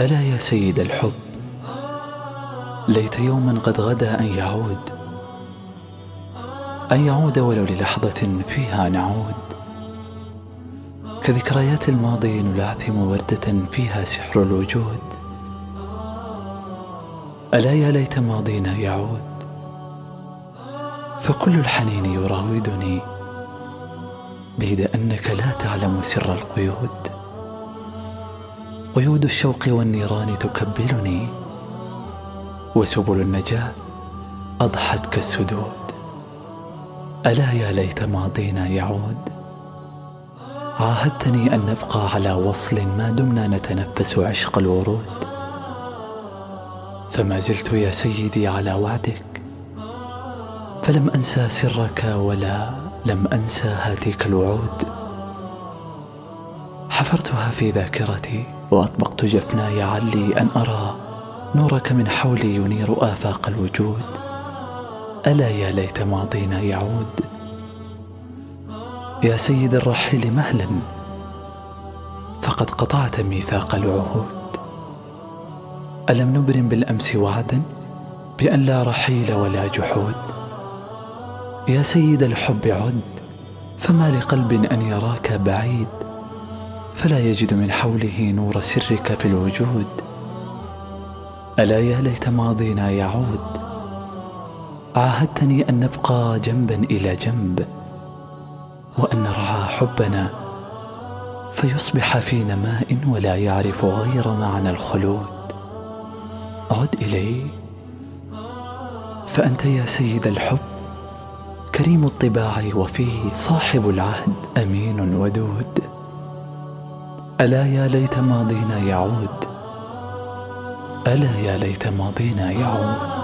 ألا يا سيد الحب ليت يوما قد غدا أن يعود أن يعود ولو للحظة فيها نعود. كذكريات الماضي نلعثم وردة فيها سحر الوجود. ألا يا ليت ماضينا يعود فكل الحنين يراودني بيد أنك لا تعلم سر القيود. قيود الشوق والنيران تكبلني وسبل النجاة أضحت كالسدود. ألا يا ليت ماضينا يعود. عاهدتني أن نبقى على وصل ما دمنا نتنفس عشق الورود. فما زلت يا سيدي على وعدك فلم أنسى سرك ولا لم أنسى هاتيك الوعود. حفرتها في ذاكرتي وأطبقت جفناي علي أن أرى نورك من حولي ينير آفاق الوجود. ألا يا ليت ماضينا يعود. يا سيد الرحيل مهلا فقد قطعت ميثاق العهود. ألم نبرم بالأمس وعدا بأن لا رحيل ولا جحود؟ يا سيد الحب عد فما لقلب أن يراك بعيد؟ فلا يجد من حوله نور سرك في الوجود. ألا يا ليت ماضينا يعود. عاهدتني أن نبقى جنبا إلى جنب وأن نرعى حبنا فيصبح في نماء ولا يعرف غير معنى الخلود. عد الي فأنت يا سيد الحب كريم الطباع وفيه صاحب العهد أمين ودود. ألا يا ليت ماضينا يعود. ألا يا ليت ماضينا يعود.